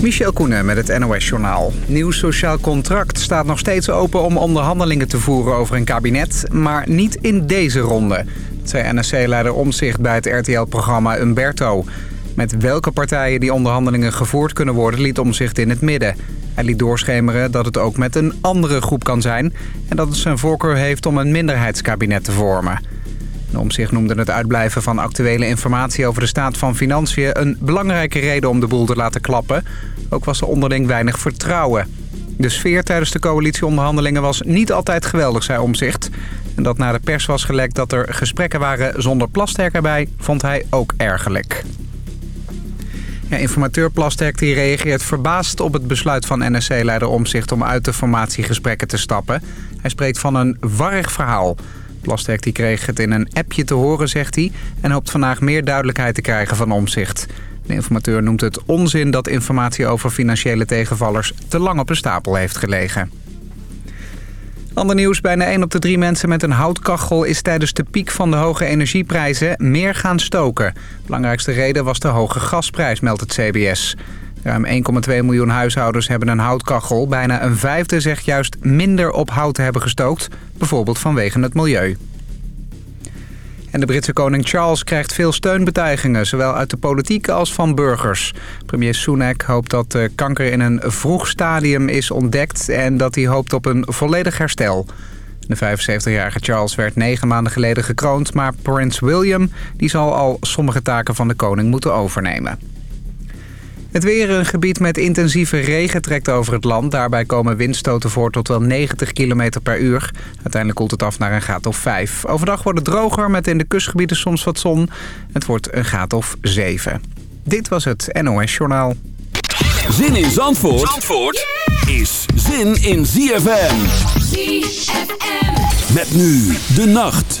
Michel Koenen met het NOS-journaal. Nieuw sociaal contract staat nog steeds open om onderhandelingen te voeren over een kabinet... maar niet in deze ronde. Zei NSC-leider Omzicht bij het RTL-programma Umberto. Met welke partijen die onderhandelingen gevoerd kunnen worden liet Omzicht in het midden. Hij liet doorschemeren dat het ook met een andere groep kan zijn... en dat het zijn voorkeur heeft om een minderheidskabinet te vormen. Om zich noemde het uitblijven van actuele informatie over de staat van financiën... een belangrijke reden om de boel te laten klappen. Ook was er onderling weinig vertrouwen. De sfeer tijdens de coalitieonderhandelingen was niet altijd geweldig, zei Omzicht. En dat naar de pers was gelekt dat er gesprekken waren zonder Plasterk erbij... vond hij ook ergerlijk. Ja, informateur Plasterk die reageert verbaasd op het besluit van NSC-leider Omzicht... om uit de formatiegesprekken te stappen. Hij spreekt van een warrig verhaal... Plasterk die kreeg het in een appje te horen, zegt hij... en hoopt vandaag meer duidelijkheid te krijgen van omzicht. De informateur noemt het onzin dat informatie over financiële tegenvallers... te lang op een stapel heeft gelegen. Ander nieuws, bijna 1 op de 3 mensen met een houtkachel... is tijdens de piek van de hoge energieprijzen meer gaan stoken. Belangrijkste reden was de hoge gasprijs, meldt het CBS. Ruim 1,2 miljoen huishoudens hebben een houtkachel. Bijna een vijfde zegt juist minder op hout te hebben gestookt. Bijvoorbeeld vanwege het milieu. En de Britse koning Charles krijgt veel steunbetuigingen... zowel uit de politiek als van burgers. Premier Sunak hoopt dat de kanker in een vroeg stadium is ontdekt... en dat hij hoopt op een volledig herstel. De 75-jarige Charles werd negen maanden geleden gekroond... maar prins William die zal al sommige taken van de koning moeten overnemen. Het weer een gebied met intensieve regen trekt over het land. Daarbij komen windstoten voor tot wel 90 km per uur. Uiteindelijk koelt het af naar een graad of 5. Overdag wordt het droger met in de kustgebieden soms wat zon. Het wordt een graad of 7. Dit was het NOS Journaal. Zin in Zandvoort, Zandvoort is zin in ZFM. ZFM. Met nu de nacht.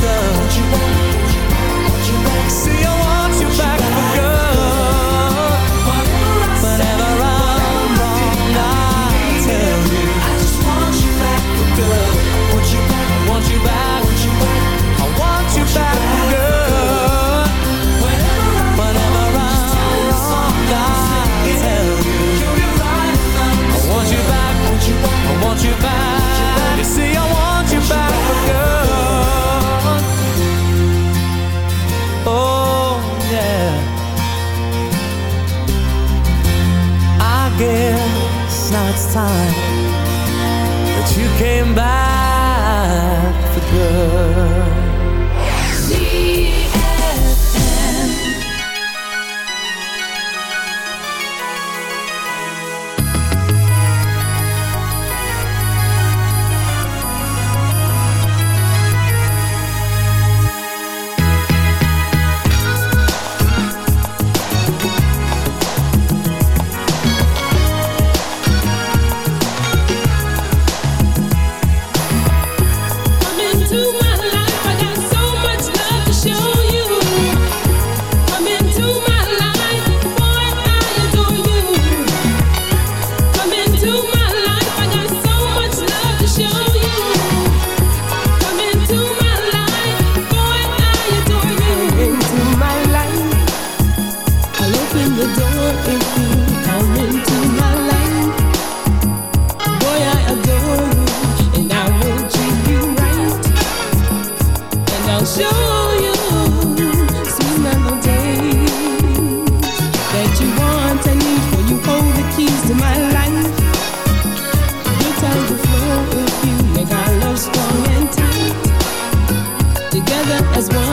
sun as one.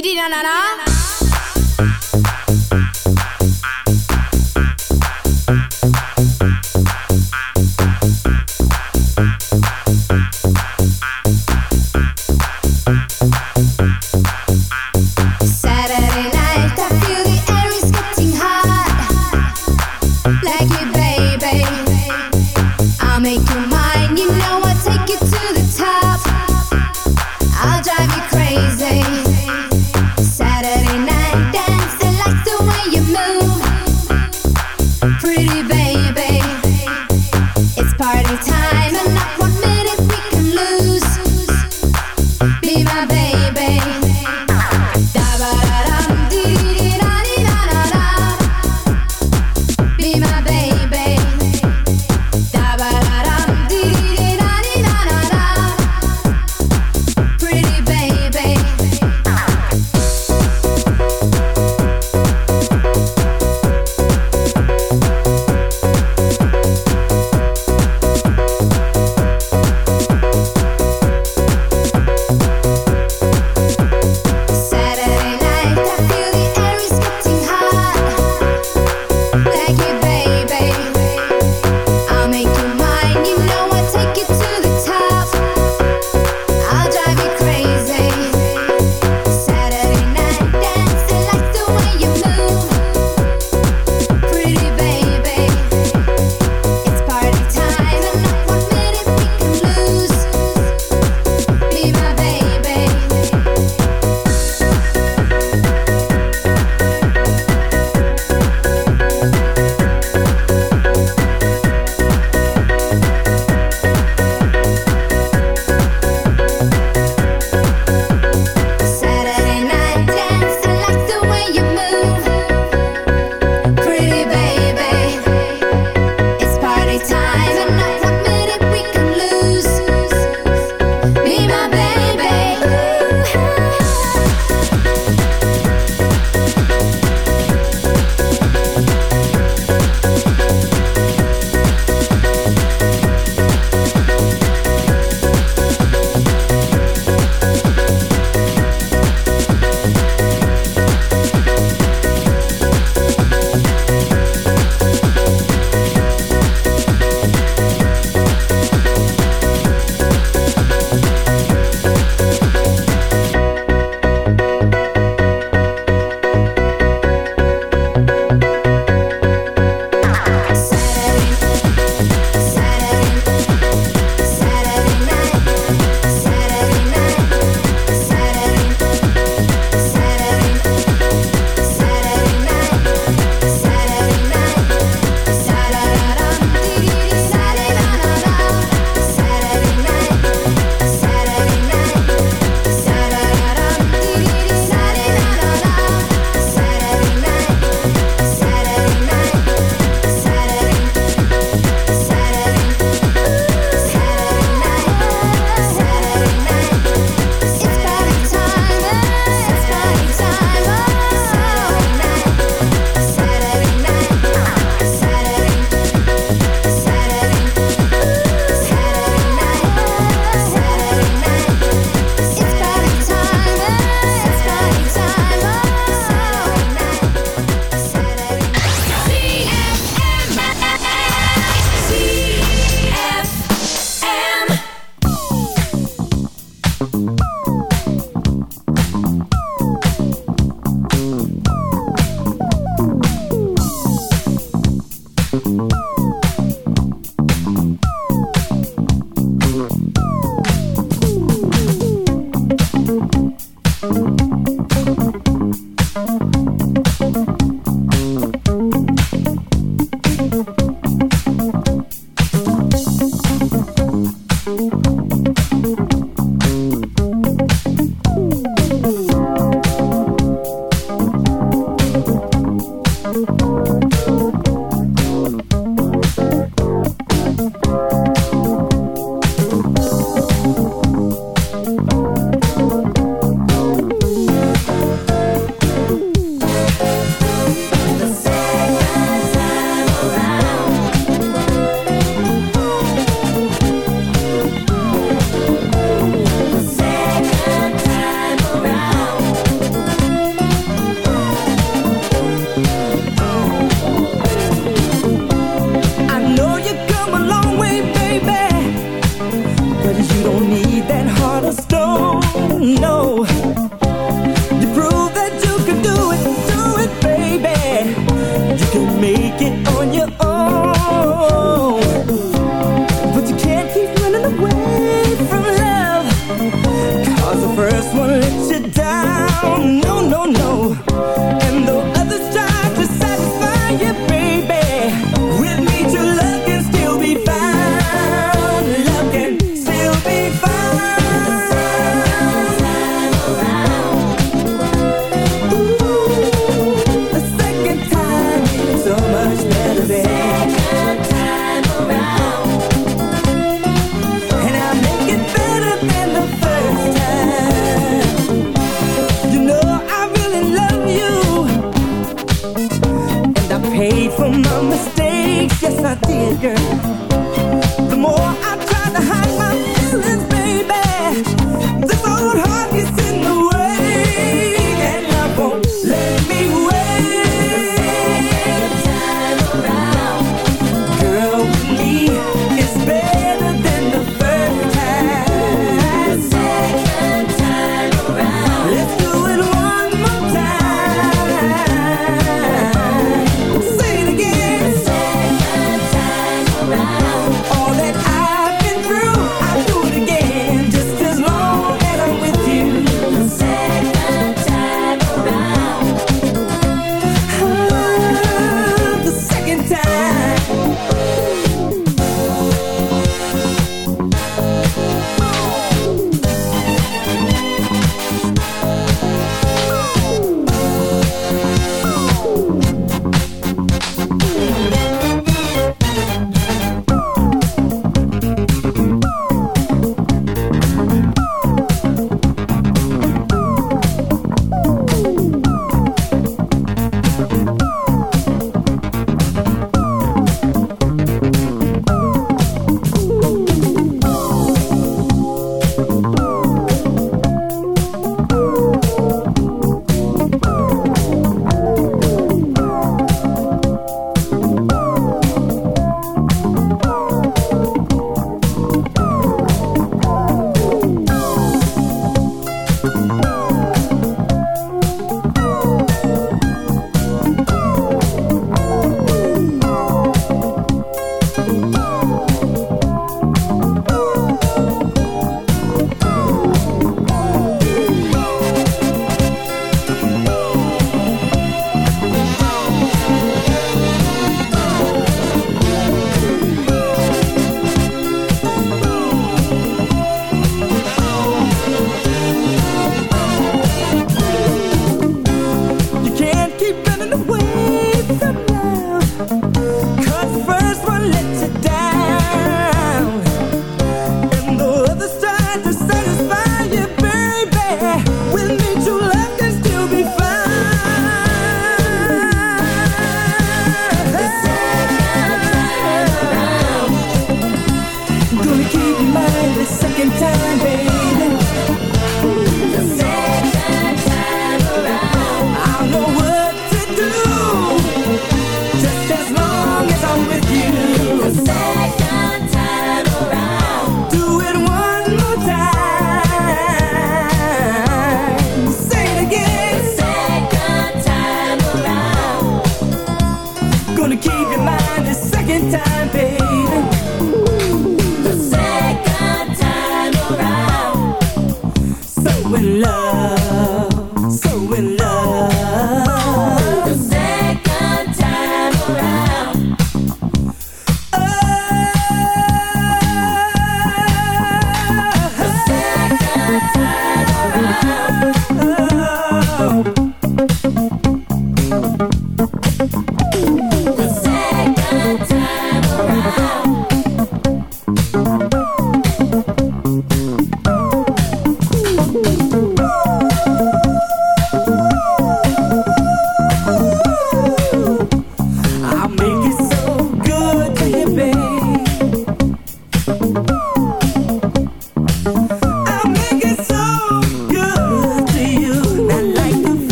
di di na na na.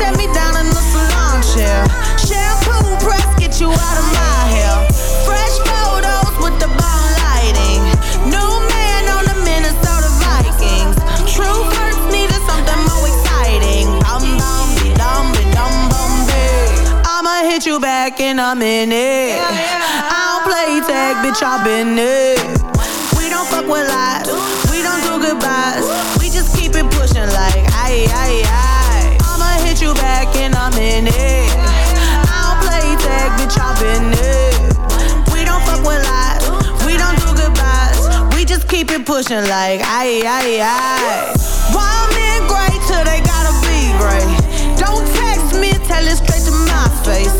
set me down in the salon chair. Shampoo press, get you out of my hair. Fresh photos with the bomb lighting. New man on the Minnesota Vikings. True hurts needed something more exciting. I'm be, dum, dumb, be. I'ma hit you back in a minute. I don't play tag, bitch, I've been it. We don't fuck with lies. We don't do goodbyes. We just keep it pushing like, aye, aye in it. I don't play tag, bitch, I'm in it. We don't fuck with lies, we don't do goodbyes. We just keep it pushing like, aye, aye, aye. Why men great till they gotta be great? Don't text me, tell it straight to my face.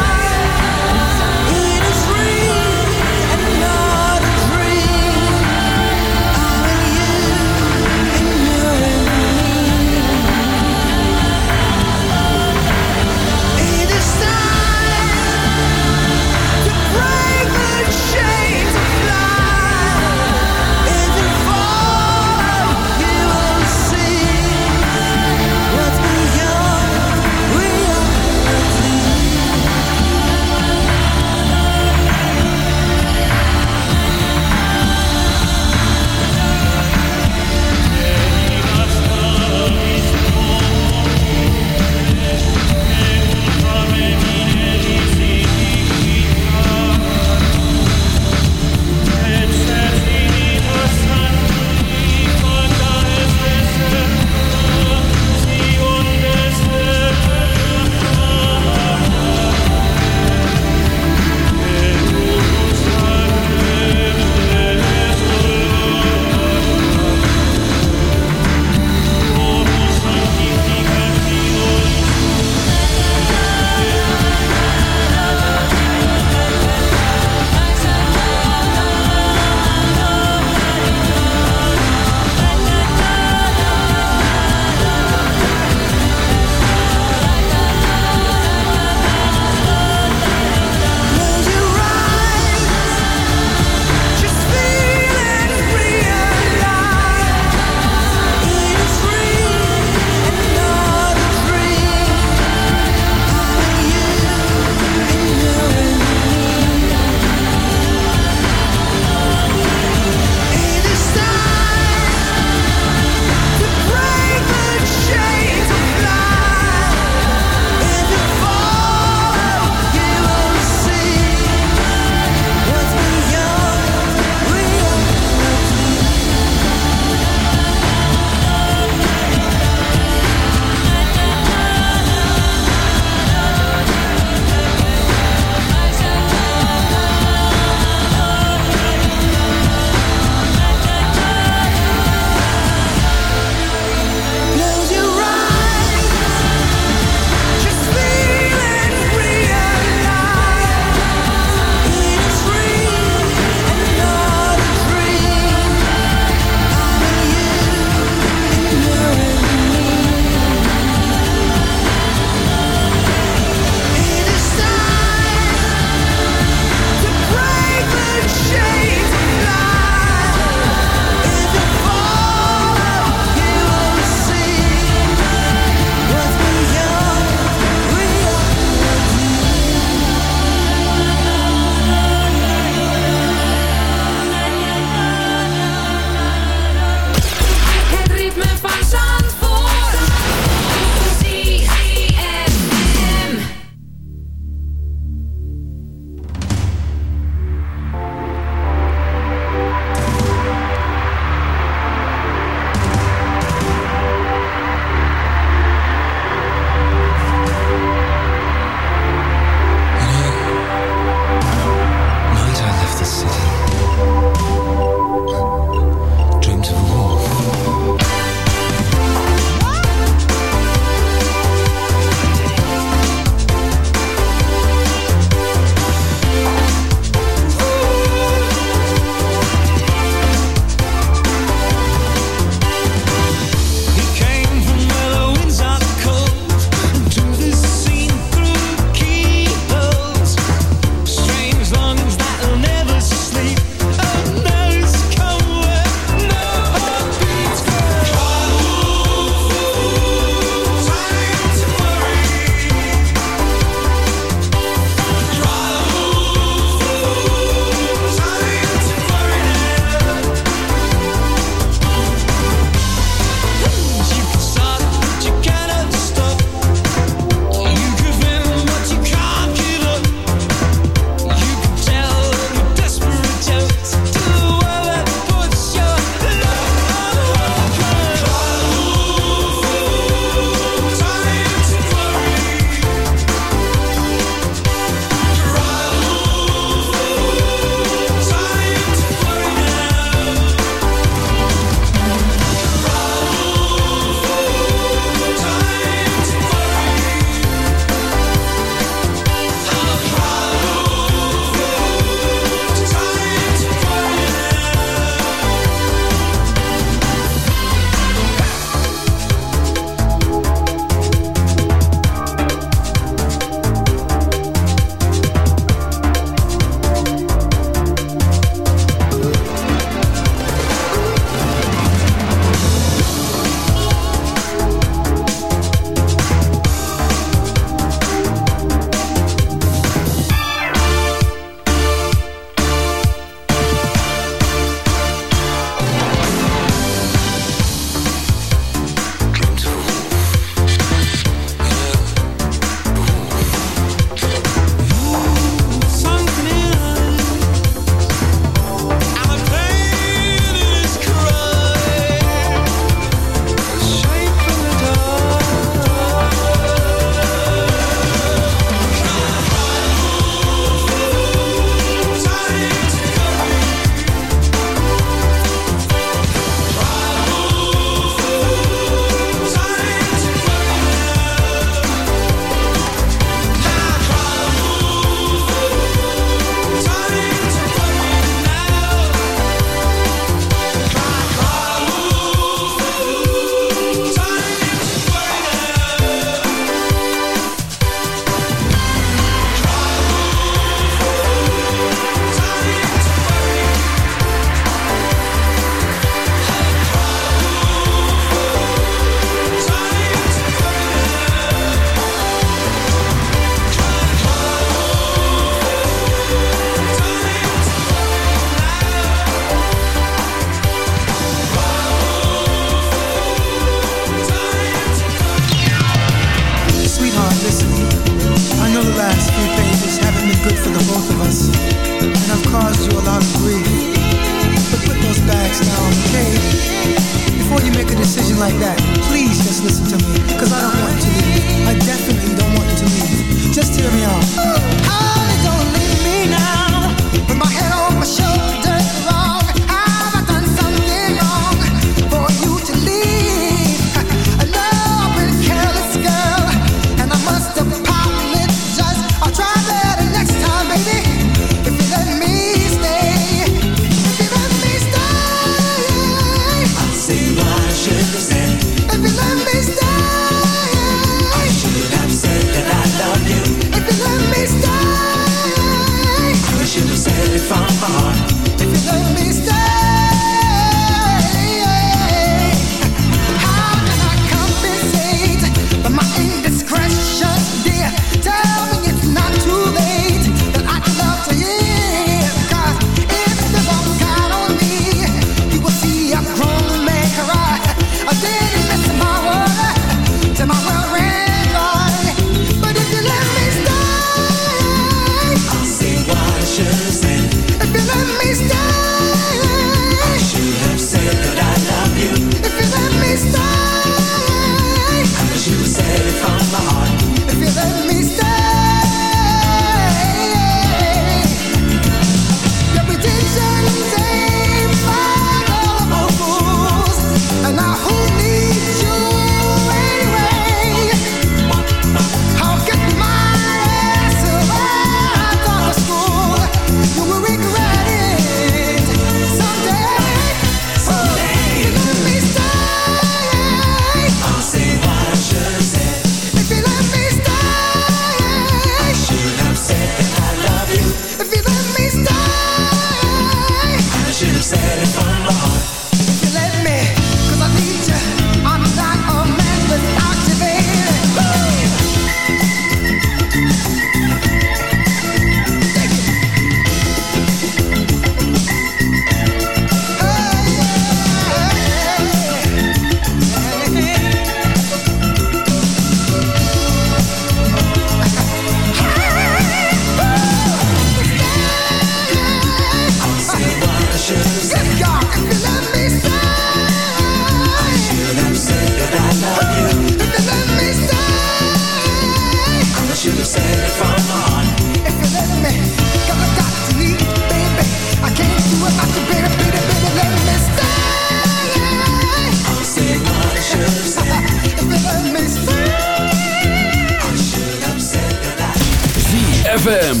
ZFM.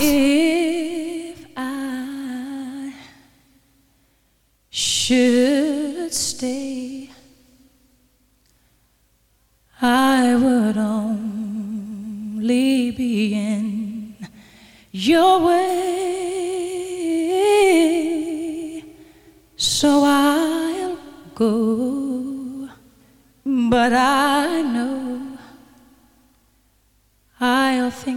If I should stay, I would only be in your way.